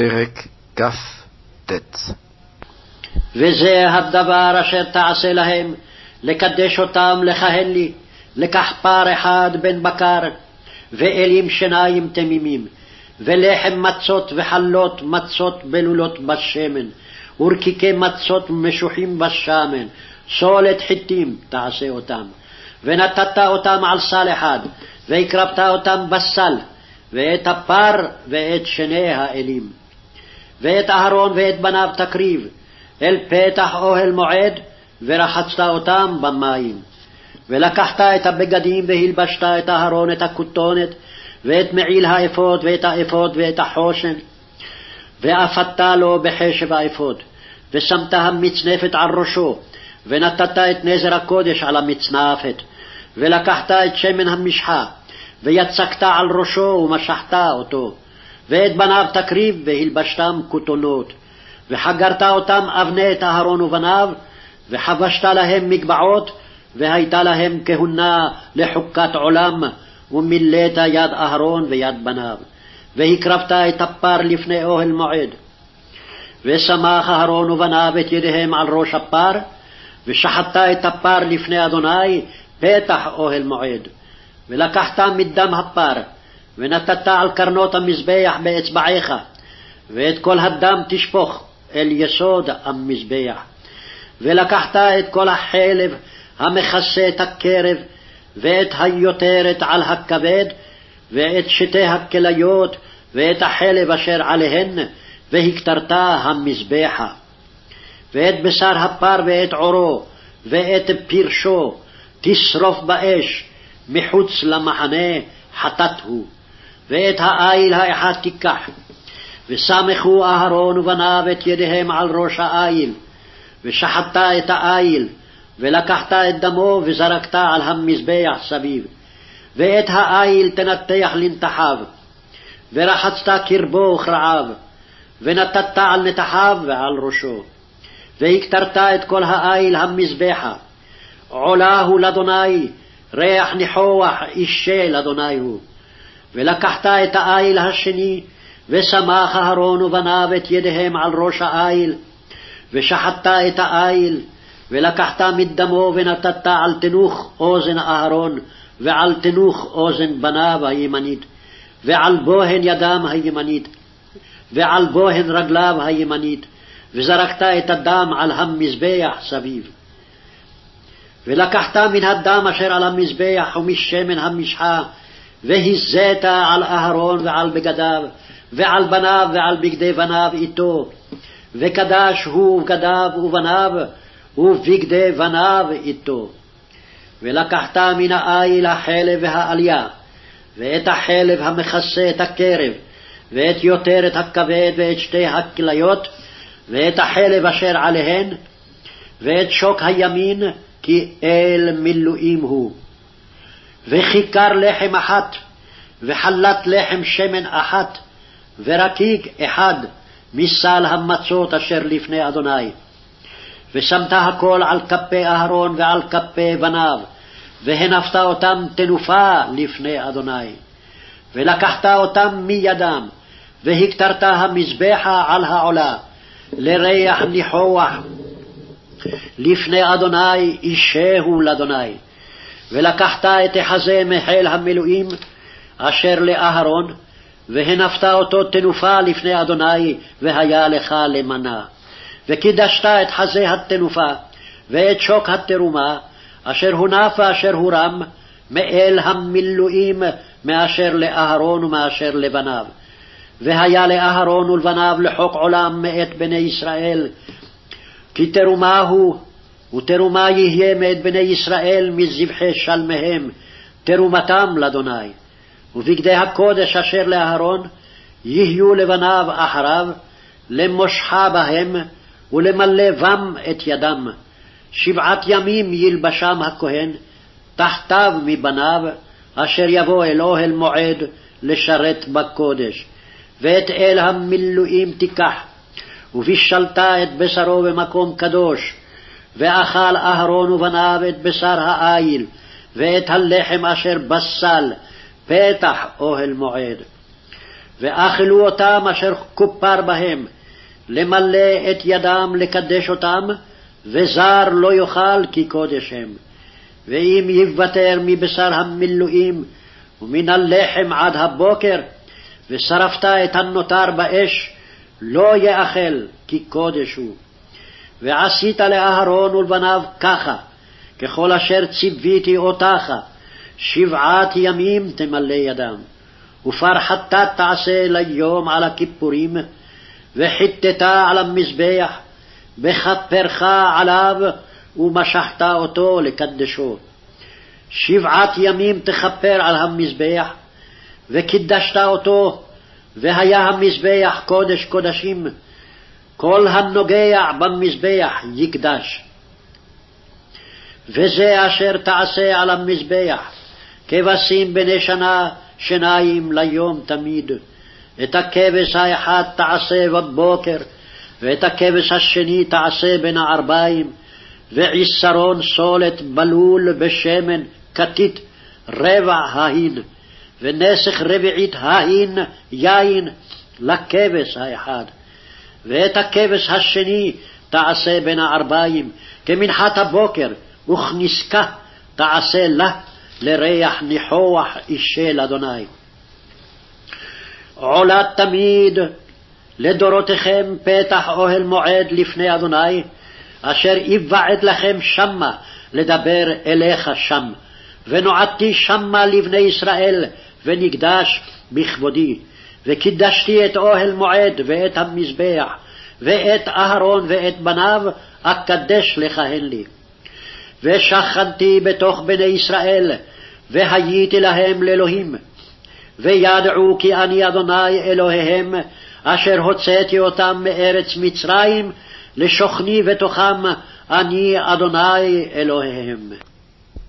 פרק כ"ט וזה הדבר אשר תעשה להם, לקדש אותם לכהן לי, לקח פר אחד בן בקר, ואלים שיניים תמימים, ולחם מצות וחלות מצות בלולות בשמן, ורקיקי מצות משוחים בשמן, סולת חיטים תעשה אותם. ונתת אותם על סל אחד, והקרבת אותם בסל, ואת הפר ואת שני האלים. ואת אהרון ואת בניו תקריב, אל פתח אוהל מועד, ורחצת אותם במים. ולקחת את הבגדים והלבשת את אהרון את הכותונת, ואת מעיל האפוד, ואת האפוד, ואת החושן, ואפדת לו בחשב האפוד, ושמת המצנפת על ראשו, ונתת את נזר הקודש על המצנפת, ולקחת את שמן המשחה, ויצקת על ראשו ומשחת אותו, ואת בניו תקריב והלבשתם כותונות, וחגרת אותם אבני את אהרון ובניו, וחבשת להם מגבעות, והייתה להם כהונה לחוקת עולם, ומילאת יד אהרון ויד בניו, והקרבת את הפר לפני אוהל מועד. ושמח אהרון ובניו את ידיהם על ראש הפר, ושחטת את הפר לפני אדוני פתח אוהל מועד. ולקחת מדם הפר, ונתת על קרנות המזבח באצבעיך, ואת כל הדם תשפוך אל יסוד המזבח. ולקחת את כל החלב המכסה את הקרב, ואת היותרת על הכבד, ואת שתי הכליות, ואת החלב אשר עליהן, והקטרת המזבחה. ואת בשר הפר ואת עורו, ואת פרשו, תשרוף באש, מחוץ למחנה חטאת הוא. ואת האיל האחד תיקח, וסמכו אהרון ובניו את ידיהם על ראש האיל, ושחטת את האיל, ולקחת את דמו וזרקת על המזבח סביב, ואת האיל תנתח לנתחיו, ורחצת קרבו וכרעיו, ונתת על נתחיו ועל ראשו, והקטרת את כל האיל המזבחה, עולה הוא לאדוני, ריח ניחוח אישה לאדוני הוא. ולקחת את האיל השני, ושמח אהרון ובניו את ידיהם על ראש האיל, ושחטת את האיל, ולקחת מדמו ונתת על תנוך אוזן אהרון, ועל תנוך אוזן בניו הימנית, ועל בוהן ידם הימנית, ועל בוהן רגליו הימנית, וזרקת את הדם על המזבח סביב. ולקחת מן הדם אשר על המזבח ומשמן המשחה, והזית על אהרון ועל בגדיו, ועל בניו ועל בגדי בניו איתו, וקדש הוא בגדיו ובניו, ובגדי בניו איתו. ולקחת מן האיל החלב והעלייה, ואת החלב המכסה את הקרב, ואת יותרת הכבד ואת שתי הכליות, ואת החלב אשר עליהן, ואת שוק הימין, כי אל מילואים הוא. וכיכר לחם אחת, וחלת לחם שמן אחת, ורקיק אחד מסל המצות אשר לפני אדוני. ושמת הכל על כפי אהרון ועל כפי בניו, והנפת אותם תנופה לפני אדוני. ולקחת אותם מידם, והקטרת המזבחה על העולה, לריח ניחוח לפני אדוני אישהו לאדוני. ולקחת את החזה מחיל המילואים אשר לאהרון, והנפת אותו תנופה לפני אדוני, והיה לך למנה. וקידשת את חזה התנופה, ואת שוק התרומה, אשר הונף ואשר הורם, מאל המילואים מאשר לאהרון ומאשר לבניו. והיה לאהרון ולבניו לחוק עולם מאת בני ישראל, כי תרומה הוא, ותרומה יהיה מאת בני ישראל מזבחי שלמיהם, תרומתם לאדוני. ובגדי הקודש אשר לאהרון, יהיו לבניו אחריו, למושכה בהם, ולמלא בם את ידם. שבעת ימים ילבשם הכהן, תחתיו מבניו, אשר יבוא אל אוהל מועד לשרת בקודש. ואת אל המילואים תיקח, ובישלת את בשרו במקום קדוש, ואכל אהרון ובניו את בשר האיל, ואת הלחם אשר בסל, פתח אוהל מועד. ואכלו אותם אשר כופר בהם, למלא את ידם לקדש אותם, וזר לא יאכל כי קודש הם. ואם יוותר מבשר המילואים ומן הלחם עד הבוקר, ושרפת את הנותר באש, לא יאכל כי קודש הוא. ועשית לאהרון ולבניו ככה, ככל אשר ציוויתי אותך, שבעת ימים תמלא ידם. ופרחתה תעשה ליום על הכיפורים, וחיטטה על המזבח, וכפרך עליו, ומשחת אותו לקדשו. שבעת ימים תכפר על המזבח, וקידשת אותו, והיה המזבח קודש קודשים, כל הנוגע במזבח יקדש. וזה אשר תעשה על המזבח, כבשים בני שנה שניים ליום תמיד. את הכבש האחד תעשה בבוקר, ואת הכבש השני תעשה בין הערביים, ועשרון סולת בלול בשמן כתית רבע ההין, ונסך רביעית ההין יין לכבש האחד. ואת הכבש השני תעשה בין הערביים, כמנחת הבוקר, וכנסקה תעשה לה לריח ניחוח אישל אדוני. עולה תמיד לדורותיכם פתח אוהל מועד לפני אדוני, אשר יבעט לכם שמה לדבר אליך שם. ונועדתי שמה לבני ישראל, ונקדש בכבודי. וקידשתי את אוהל מועד ואת המזבח, ואת אהרון ואת בניו, אקדש לכהן לי. ושכנתי בתוך בני ישראל, והייתי להם לאלוהים. וידעו כי אני אדוני אלוהיהם, אשר הוצאתי אותם מארץ מצרים, לשוכני בתוכם, אני אדוני אלוהיהם.